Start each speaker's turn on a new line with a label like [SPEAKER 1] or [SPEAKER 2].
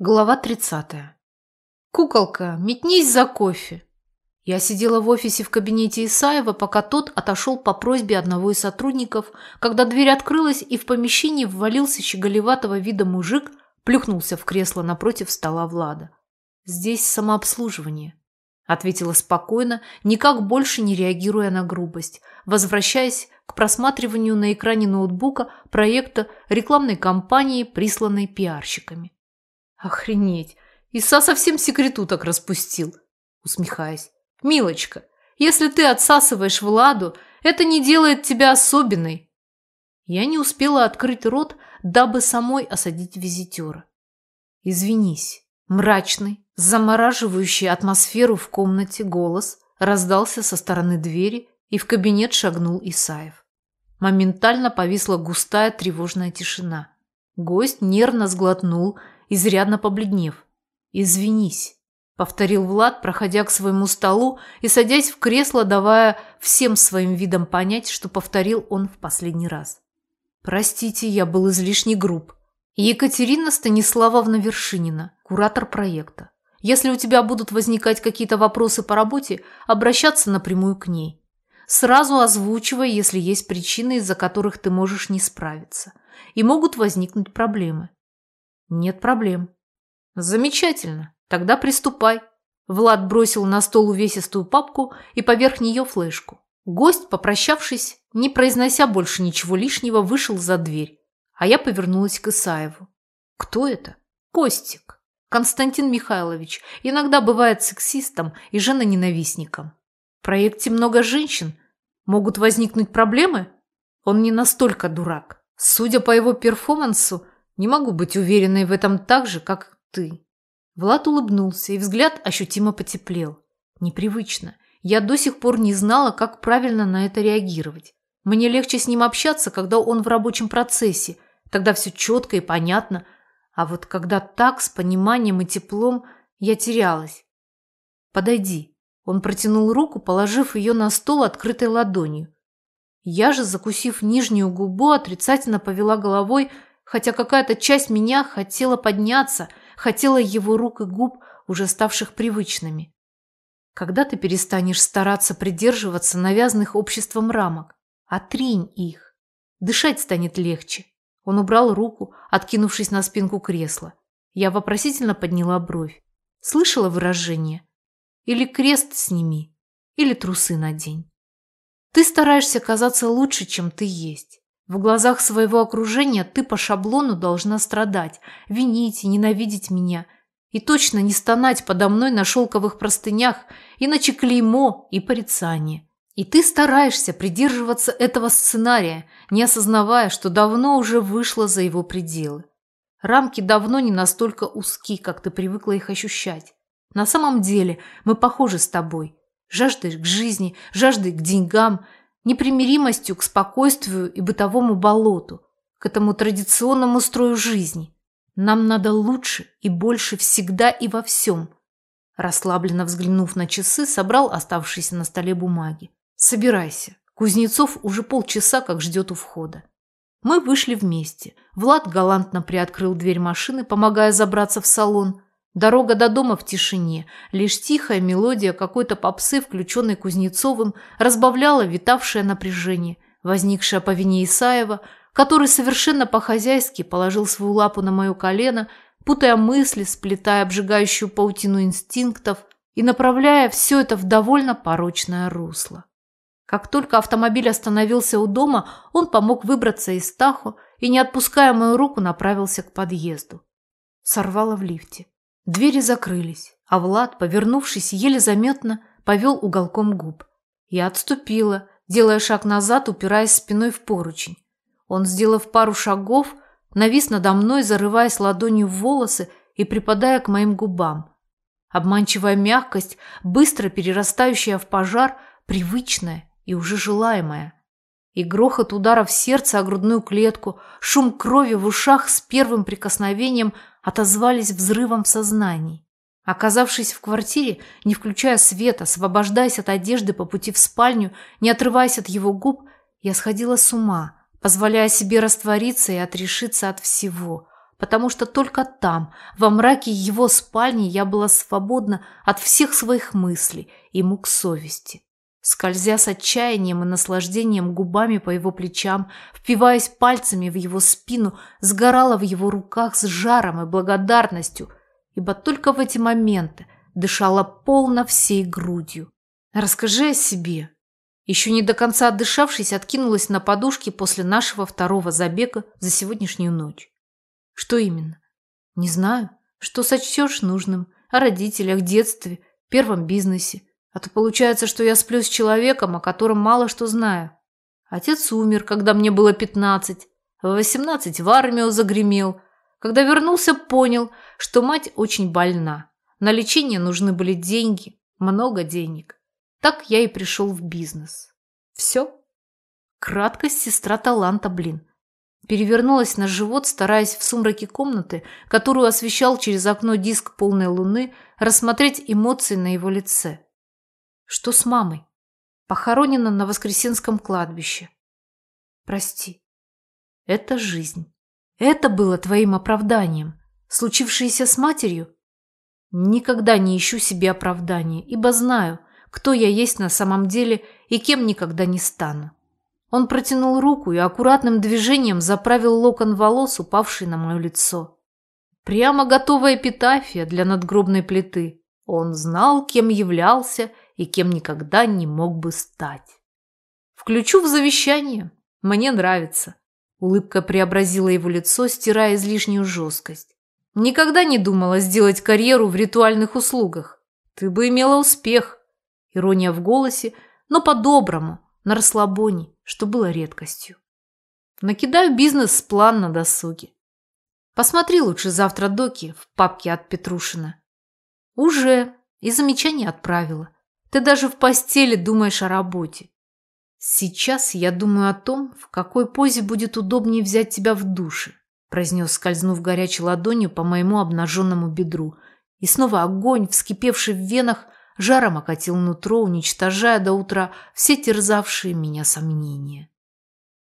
[SPEAKER 1] Глава 30. «Куколка, метнись за кофе!» Я сидела в офисе в кабинете Исаева, пока тот отошел по просьбе одного из сотрудников, когда дверь открылась, и в помещении ввалился щеголеватого вида мужик, плюхнулся в кресло напротив стола Влада. «Здесь самообслуживание», — ответила спокойно, никак больше не реагируя на грубость, возвращаясь к просматриванию на экране ноутбука проекта рекламной кампании, присланной пиарщиками. Охренеть. Иса совсем секрету так распустил. Усмехаясь. Милочка, если ты отсасываешь Владу, это не делает тебя особенной. Я не успела открыть рот, дабы самой осадить визитера. Извинись. Мрачный, замораживающий атмосферу в комнате голос раздался со стороны двери, и в кабинет шагнул Исаев. Моментально повисла густая тревожная тишина. Гость нервно сглотнул изрядно побледнев. «Извинись», – повторил Влад, проходя к своему столу и садясь в кресло, давая всем своим видом понять, что повторил он в последний раз. «Простите, я был излишне груб. Екатерина Станиславовна Вершинина, куратор проекта. Если у тебя будут возникать какие-то вопросы по работе, обращаться напрямую к ней. Сразу озвучивай, если есть причины, из-за которых ты можешь не справиться. И могут возникнуть проблемы. Нет проблем. Замечательно. Тогда приступай. Влад бросил на стол увесистую папку и поверх нее флешку. Гость, попрощавшись, не произнося больше ничего лишнего, вышел за дверь, а я повернулась к Исаеву. Кто это? Костик. Константин Михайлович иногда бывает сексистом и женоненавистником. В проекте много женщин. Могут возникнуть проблемы? Он не настолько дурак. Судя по его перформансу, не могу быть уверенной в этом так же, как ты. Влад улыбнулся, и взгляд ощутимо потеплел. Непривычно. Я до сих пор не знала, как правильно на это реагировать. Мне легче с ним общаться, когда он в рабочем процессе. Тогда все четко и понятно. А вот когда так, с пониманием и теплом, я терялась. «Подойди». Он протянул руку, положив ее на стол открытой ладонью. Я же, закусив нижнюю губу, отрицательно повела головой, хотя какая-то часть меня хотела подняться, хотела его рук и губ, уже ставших привычными. Когда ты перестанешь стараться придерживаться навязанных обществом рамок? Отринь их. Дышать станет легче. Он убрал руку, откинувшись на спинку кресла. Я вопросительно подняла бровь. Слышала выражение? Или крест сними, или трусы надень. Ты стараешься казаться лучше, чем ты есть. В глазах своего окружения ты по шаблону должна страдать, винить и ненавидеть меня. И точно не стонать подо мной на шелковых простынях, иначе клеймо и порицание. И ты стараешься придерживаться этого сценария, не осознавая, что давно уже вышло за его пределы. Рамки давно не настолько узки, как ты привыкла их ощущать. На самом деле мы похожи с тобой. Жаждой к жизни, жаждой к деньгам – непримиримостью к спокойствию и бытовому болоту, к этому традиционному строю жизни. Нам надо лучше и больше всегда и во всем. Расслабленно взглянув на часы, собрал оставшиеся на столе бумаги. Собирайся. Кузнецов уже полчаса как ждет у входа. Мы вышли вместе. Влад галантно приоткрыл дверь машины, помогая забраться в салон. Дорога до дома в тишине, лишь тихая мелодия какой-то попсы, включенной Кузнецовым, разбавляла витавшее напряжение, возникшее по вине Исаева, который совершенно по-хозяйски положил свою лапу на мое колено, путая мысли, сплетая обжигающую паутину инстинктов и направляя все это в довольно порочное русло. Как только автомобиль остановился у дома, он помог выбраться из Тахо и, не отпуская мою руку, направился к подъезду. Сорвало в лифте. Двери закрылись, а Влад, повернувшись, еле заметно повел уголком губ. Я отступила, делая шаг назад, упираясь спиной в поручень. Он, сделав пару шагов, навис надо мной, зарываясь ладонью в волосы и припадая к моим губам. Обманчивая мягкость, быстро перерастающая в пожар, привычная и уже желаемая. И грохот удара в сердце о грудную клетку, шум крови в ушах с первым прикосновением отозвались взрывом в сознании. Оказавшись в квартире, не включая света, освобождаясь от одежды по пути в спальню, не отрываясь от его губ, я сходила с ума, позволяя себе раствориться и отрешиться от всего, потому что только там, во мраке его спальни, я была свободна от всех своих мыслей и мук совести. Скользя с отчаянием и наслаждением губами по его плечам, впиваясь пальцами в его спину, сгорала в его руках с жаром и благодарностью, ибо только в эти моменты дышала полно всей грудью. «Расскажи о себе», еще не до конца отдышавшись, откинулась на подушке после нашего второго забега за сегодняшнюю ночь. Что именно? Не знаю. Что сочтешь нужным? О родителях, детстве, первом бизнесе. А то получается, что я сплю с человеком, о котором мало что знаю. Отец умер, когда мне было пятнадцать. В восемнадцать в армию загремел. Когда вернулся, понял, что мать очень больна. На лечение нужны были деньги, много денег. Так я и пришел в бизнес. Все? Краткость сестра таланта, блин. Перевернулась на живот, стараясь в сумраке комнаты, которую освещал через окно диск полной луны, рассмотреть эмоции на его лице. Что с мамой? Похоронена на Воскресенском кладбище. Прости. Это жизнь. Это было твоим оправданием. Случившееся с матерью? Никогда не ищу себе оправдания, ибо знаю, кто я есть на самом деле и кем никогда не стану. Он протянул руку и аккуратным движением заправил локон волос, упавший на мое лицо. Прямо готовая эпитафия для надгробной плиты. Он знал, кем являлся и кем никогда не мог бы стать. Включу в завещание. Мне нравится. Улыбка преобразила его лицо, стирая излишнюю жесткость. Никогда не думала сделать карьеру в ритуальных услугах. Ты бы имела успех. Ирония в голосе, но по-доброму, на расслабоне, что было редкостью. Накидаю бизнес-план на досуге. Посмотри лучше завтра доки в папке от Петрушина. Уже. И замечание отправила. Ты даже в постели думаешь о работе. Сейчас я думаю о том, в какой позе будет удобнее взять тебя в душе, произнес, скользнув горячей ладонью по моему обнаженному бедру. И снова огонь, вскипевший в венах, жаром окатил нутро, уничтожая до утра все терзавшие меня сомнения.